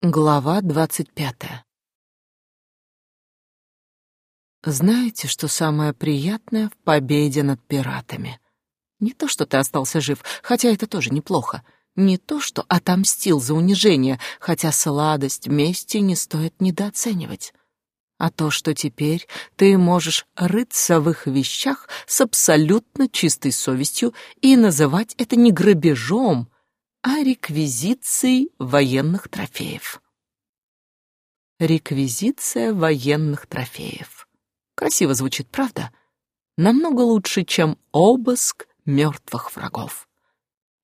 Глава двадцать пятая. Знаете, что самое приятное в победе над пиратами? Не то, что ты остался жив, хотя это тоже неплохо. Не то, что отомстил за унижение, хотя сладость мести не стоит недооценивать. А то, что теперь ты можешь рыться в их вещах с абсолютно чистой совестью и называть это не грабежом, а реквизицией военных трофеев. Реквизиция военных трофеев. Красиво звучит, правда? Намного лучше, чем обыск мертвых врагов.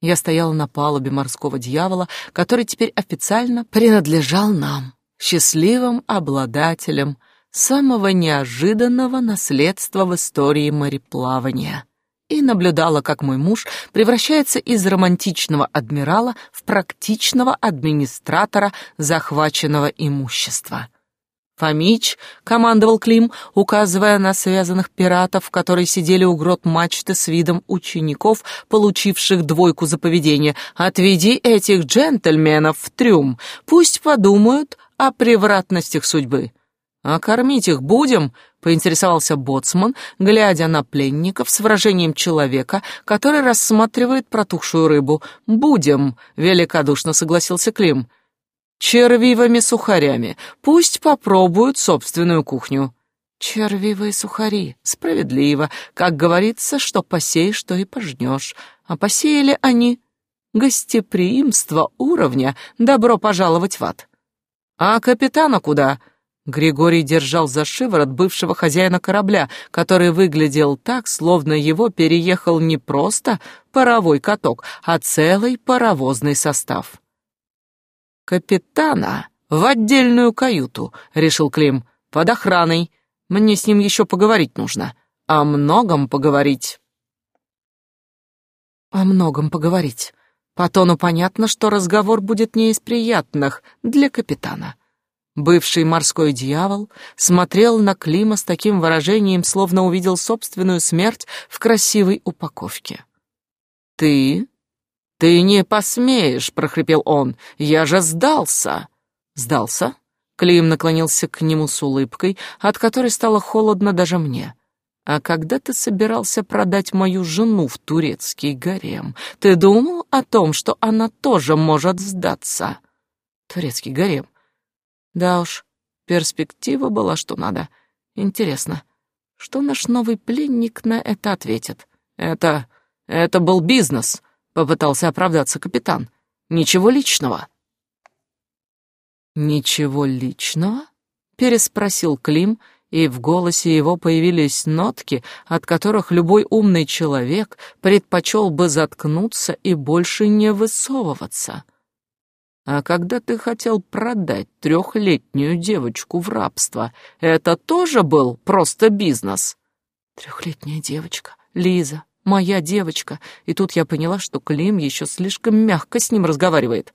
Я стояла на палубе морского дьявола, который теперь официально принадлежал нам, счастливым обладателям самого неожиданного наследства в истории мореплавания и наблюдала, как мой муж превращается из романтичного адмирала в практичного администратора захваченного имущества. Фомич командовал Клим, указывая на связанных пиратов, которые сидели у грот мачты с видом учеников, получивших двойку за поведение. «Отведи этих джентльменов в трюм, пусть подумают о превратностях судьбы». «А кормить их будем?» — поинтересовался боцман, глядя на пленников с выражением человека, который рассматривает протухшую рыбу. «Будем», — великодушно согласился Клим. «Червивыми сухарями. Пусть попробуют собственную кухню». «Червивые сухари. Справедливо. Как говорится, что посеешь, что и пожнешь. А посеяли они гостеприимство уровня «добро пожаловать в ад». «А капитана куда?» Григорий держал за шиворот бывшего хозяина корабля, который выглядел так, словно его переехал не просто паровой каток, а целый паровозный состав. «Капитана в отдельную каюту», — решил Клим, — «под охраной. Мне с ним еще поговорить нужно. О многом поговорить». «О многом поговорить». По тону понятно, что разговор будет не из приятных для капитана. Бывший морской дьявол смотрел на Клима с таким выражением, словно увидел собственную смерть в красивой упаковке. «Ты? Ты не посмеешь!» — прохрипел он. «Я же сдался!» «Сдался?» Клим наклонился к нему с улыбкой, от которой стало холодно даже мне. «А когда ты собирался продать мою жену в турецкий гарем, ты думал о том, что она тоже может сдаться?» «Турецкий гарем? Да уж, перспектива была что надо. Интересно, что наш новый пленник на это ответит? Это... это был бизнес, попытался оправдаться капитан. Ничего личного. Ничего личного? Переспросил Клим, и в голосе его появились нотки, от которых любой умный человек предпочел бы заткнуться и больше не высовываться. А когда ты хотел продать трехлетнюю девочку в рабство, это тоже был просто бизнес? Трехлетняя девочка, Лиза, моя девочка. И тут я поняла, что Клим еще слишком мягко с ним разговаривает.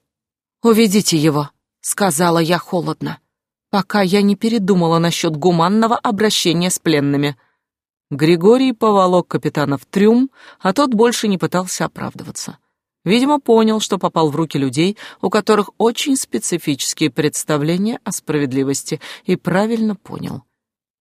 «Уведите его», — сказала я холодно, пока я не передумала насчет гуманного обращения с пленными. Григорий поволок капитана в трюм, а тот больше не пытался оправдываться. Видимо, понял, что попал в руки людей, у которых очень специфические представления о справедливости, и правильно понял.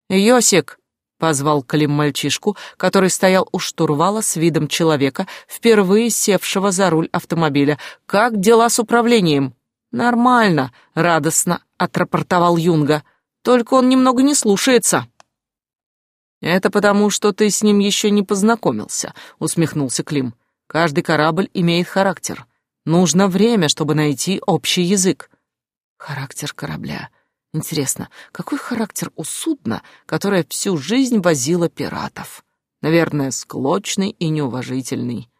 «Йосик!» — позвал Клим мальчишку, который стоял у штурвала с видом человека, впервые севшего за руль автомобиля. «Как дела с управлением?» «Нормально», — радостно отрапортовал Юнга. «Только он немного не слушается». «Это потому, что ты с ним еще не познакомился», — усмехнулся Клим. Каждый корабль имеет характер. Нужно время, чтобы найти общий язык. Характер корабля. Интересно, какой характер у судна, которое всю жизнь возило пиратов? Наверное, склочный и неуважительный.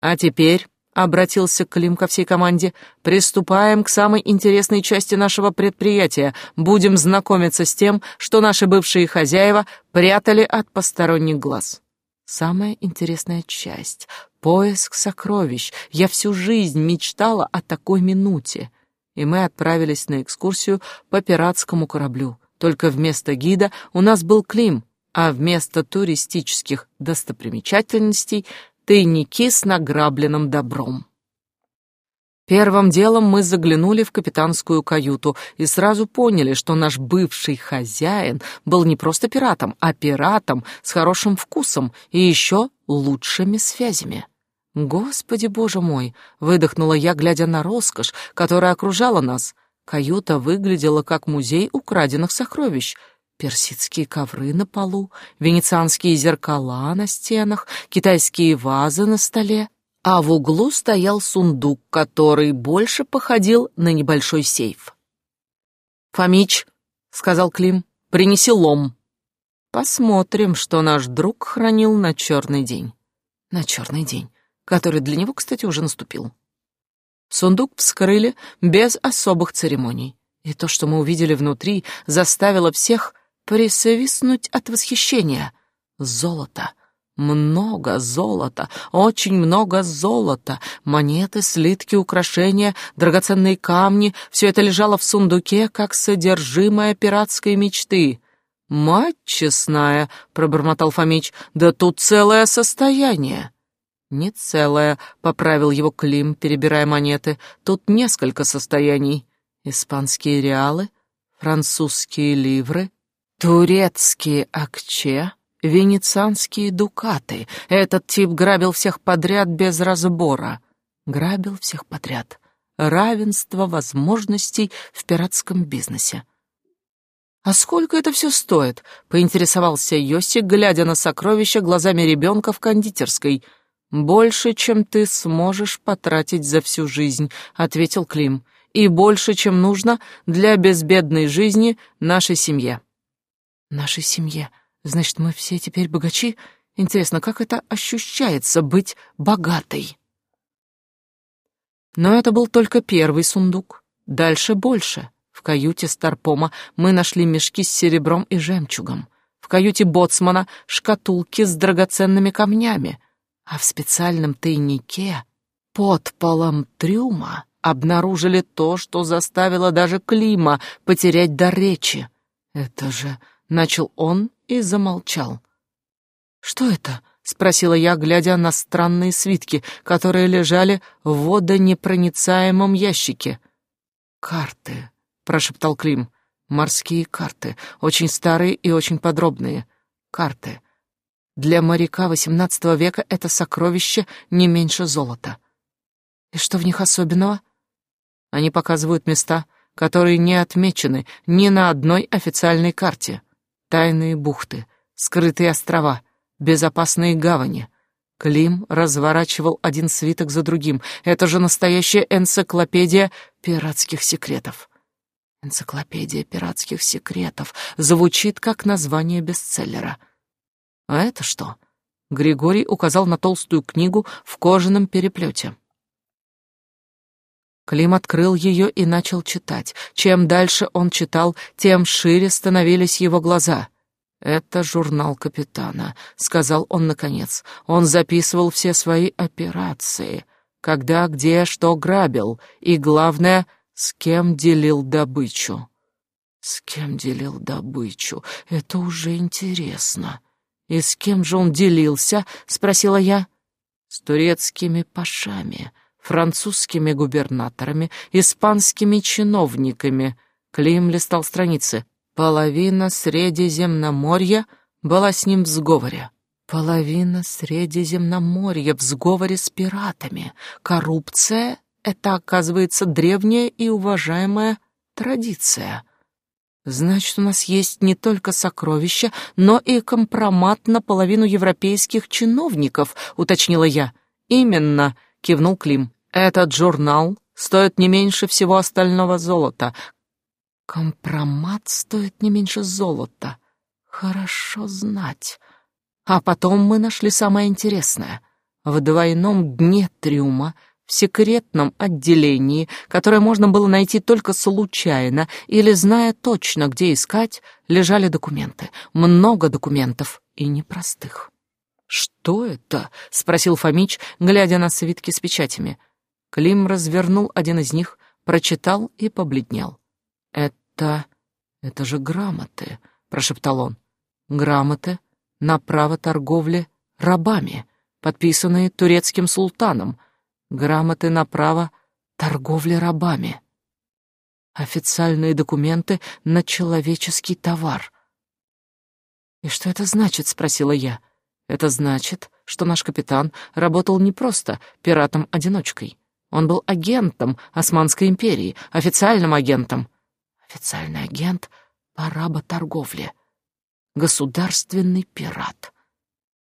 А теперь, — обратился Клим ко всей команде, — приступаем к самой интересной части нашего предприятия. Будем знакомиться с тем, что наши бывшие хозяева прятали от посторонних глаз. Самая интересная часть — поиск сокровищ. Я всю жизнь мечтала о такой минуте. И мы отправились на экскурсию по пиратскому кораблю. Только вместо гида у нас был Клим, а вместо туристических достопримечательностей — тайники с награбленным добром. Первым делом мы заглянули в капитанскую каюту и сразу поняли, что наш бывший хозяин был не просто пиратом, а пиратом с хорошим вкусом и еще лучшими связями. «Господи, боже мой!» — выдохнула я, глядя на роскошь, которая окружала нас. Каюта выглядела как музей украденных сокровищ. Персидские ковры на полу, венецианские зеркала на стенах, китайские вазы на столе — а в углу стоял сундук, который больше походил на небольшой сейф. «Фомич», — сказал Клим, — «принеси лом». Посмотрим, что наш друг хранил на черный день. На черный день, который для него, кстати, уже наступил. Сундук вскрыли без особых церемоний, и то, что мы увидели внутри, заставило всех присовиснуть от восхищения. Золото — много золота, очень много золота, монеты, слитки, украшения, драгоценные камни — все это лежало в сундуке, как содержимое пиратской мечты. «Мать честная», — пробормотал Фомич, — «да тут целое состояние». «Не целое», — поправил его Клим, перебирая монеты, — «тут несколько состояний. Испанские реалы, французские ливры, турецкие акче». Венецианские дукаты. Этот тип грабил всех подряд без разбора. Грабил всех подряд. Равенство возможностей в пиратском бизнесе. «А сколько это все стоит?» — поинтересовался Йосик, глядя на сокровища глазами ребенка в кондитерской. «Больше, чем ты сможешь потратить за всю жизнь», — ответил Клим. «И больше, чем нужно для безбедной жизни нашей семье». «Нашей семье», Значит, мы все теперь богачи? Интересно, как это ощущается быть богатой? Но это был только первый сундук. Дальше больше. В каюте Старпома мы нашли мешки с серебром и жемчугом. В каюте Боцмана шкатулки с драгоценными камнями. А в специальном тайнике под полом трюма обнаружили то, что заставило даже Клима потерять дар речи. Это же... Начал он и замолчал. «Что это?» — спросила я, глядя на странные свитки, которые лежали в водонепроницаемом ящике. «Карты», — прошептал Клим. «Морские карты, очень старые и очень подробные. Карты. Для моряка XVIII века это сокровище не меньше золота. И что в них особенного? Они показывают места, которые не отмечены ни на одной официальной карте тайные бухты, скрытые острова, безопасные гавани. Клим разворачивал один свиток за другим. Это же настоящая энциклопедия пиратских секретов. Энциклопедия пиратских секретов звучит как название бестселлера. А это что? Григорий указал на толстую книгу в кожаном переплете. Клим открыл ее и начал читать. Чем дальше он читал, тем шире становились его глаза. «Это журнал капитана», — сказал он наконец. «Он записывал все свои операции. Когда, где, что грабил. И, главное, с кем делил добычу». «С кем делил добычу? Это уже интересно». «И с кем же он делился?» — спросила я. «С турецкими пашами» французскими губернаторами, испанскими чиновниками. Клим листал страницы. Половина Средиземноморья была с ним в сговоре. Половина Средиземноморья в сговоре с пиратами. Коррупция — это, оказывается, древняя и уважаемая традиция. Значит, у нас есть не только сокровища, но и компромат на половину европейских чиновников, уточнила я. Именно, кивнул Клим. Этот журнал стоит не меньше всего остального золота. Компромат стоит не меньше золота. Хорошо знать. А потом мы нашли самое интересное. В двойном дне трюма, в секретном отделении, которое можно было найти только случайно или зная точно, где искать, лежали документы. Много документов и непростых. «Что это?» — спросил Фомич, глядя на свитки с печатями. Клим развернул один из них, прочитал и побледнел. «Это... это же грамоты», — прошептал он. «Грамоты на право торговли рабами, подписанные турецким султаном. Грамоты на право торговля рабами. Официальные документы на человеческий товар. «И что это значит?» — спросила я. «Это значит, что наш капитан работал не просто пиратом-одиночкой. Он был агентом Османской империи, официальным агентом. Официальный агент по работорговле. Государственный пират.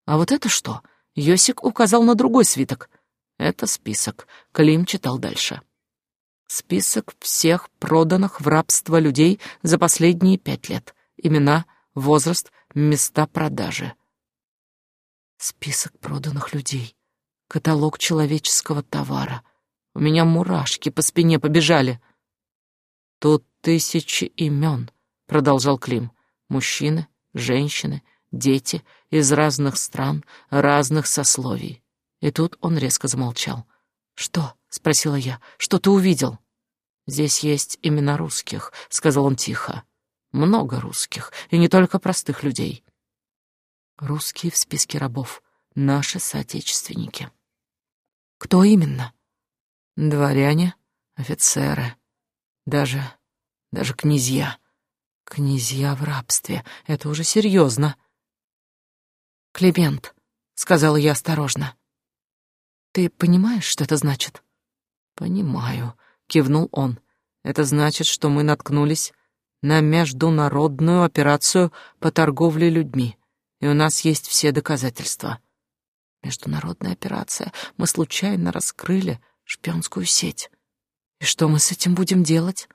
А вот это что? Йосик указал на другой свиток. Это список. Клим читал дальше. Список всех проданных в рабство людей за последние пять лет. Имена, возраст, места продажи. Список проданных людей. Каталог человеческого товара. У меня мурашки по спине побежали. Тут тысячи имен, продолжал Клим. Мужчины, женщины, дети из разных стран, разных сословий. И тут он резко замолчал. «Что?» — спросила я. «Что ты увидел?» «Здесь есть имена русских», — сказал он тихо. «Много русских, и не только простых людей. Русские в списке рабов, наши соотечественники». «Кто именно?» «Дворяне, офицеры, даже... даже князья. Князья в рабстве — это уже серьезно». «Климент», — сказала я осторожно. Ты понимаешь, что это значит? Понимаю, кивнул он. Это значит, что мы наткнулись на международную операцию по торговле людьми, и у нас есть все доказательства. Международная операция. Мы случайно раскрыли шпионскую сеть. И что мы с этим будем делать?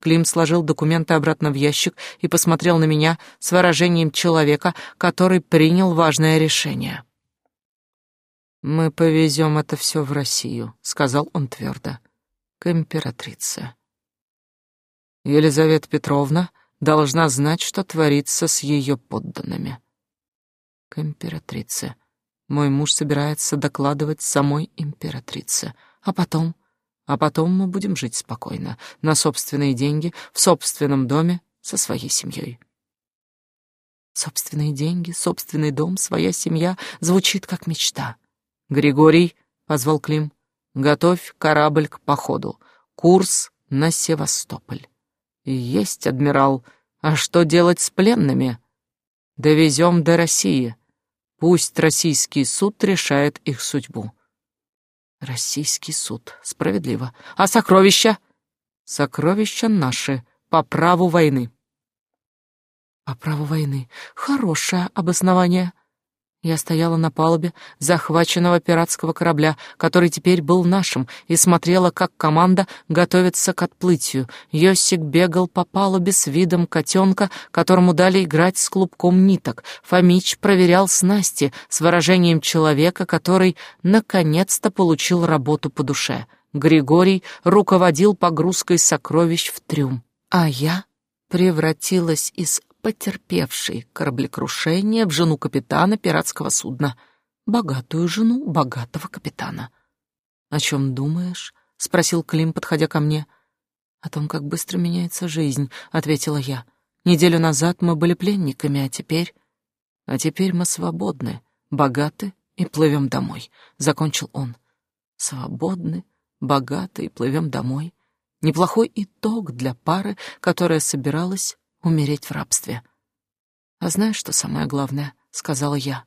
Клим сложил документы обратно в ящик и посмотрел на меня с выражением человека, который принял важное решение. «Мы повезем это все в Россию», — сказал он твердо, — «к императрице». Елизавета Петровна должна знать, что творится с ее подданными. К императрице. Мой муж собирается докладывать самой императрице. А потом? А потом мы будем жить спокойно, на собственные деньги, в собственном доме, со своей семьей. Собственные деньги, собственный дом, своя семья звучит как мечта. «Григорий», — позвал Клим, — «готовь корабль к походу. Курс на Севастополь». «Есть, адмирал. А что делать с пленными?» «Довезем до России. Пусть российский суд решает их судьбу». «Российский суд. Справедливо. А сокровища?» «Сокровища наши. По праву войны». «По праву войны. Хорошее обоснование». Я стояла на палубе захваченного пиратского корабля, который теперь был нашим, и смотрела, как команда готовится к отплытию. Йосик бегал по палубе с видом котенка, которому дали играть с клубком ниток. Фомич проверял снасти с выражением человека, который наконец-то получил работу по душе. Григорий руководил погрузкой сокровищ в трюм. А я превратилась из потерпевшей кораблекрушение в жену капитана пиратского судна. Богатую жену богатого капитана. «О чем думаешь?» — спросил Клим, подходя ко мне. «О том, как быстро меняется жизнь», — ответила я. «Неделю назад мы были пленниками, а теперь...» «А теперь мы свободны, богаты и плывем домой», — закончил он. «Свободны, богаты и плывем домой». Неплохой итог для пары, которая собиралась умереть в рабстве. «А знаешь, что самое главное?» — сказала я.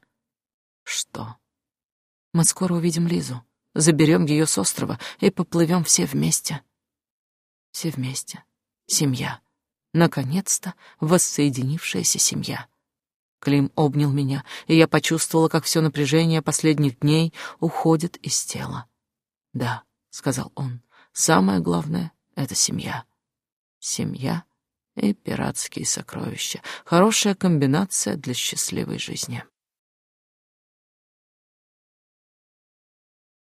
«Что?» «Мы скоро увидим Лизу, заберем ее с острова и поплывем все вместе». «Все вместе. Семья. Наконец-то воссоединившаяся семья». Клим обнял меня, и я почувствовала, как все напряжение последних дней уходит из тела. «Да», — сказал он, — «самое главное — это семья. Семья — и пиратские сокровища. Хорошая комбинация для счастливой жизни.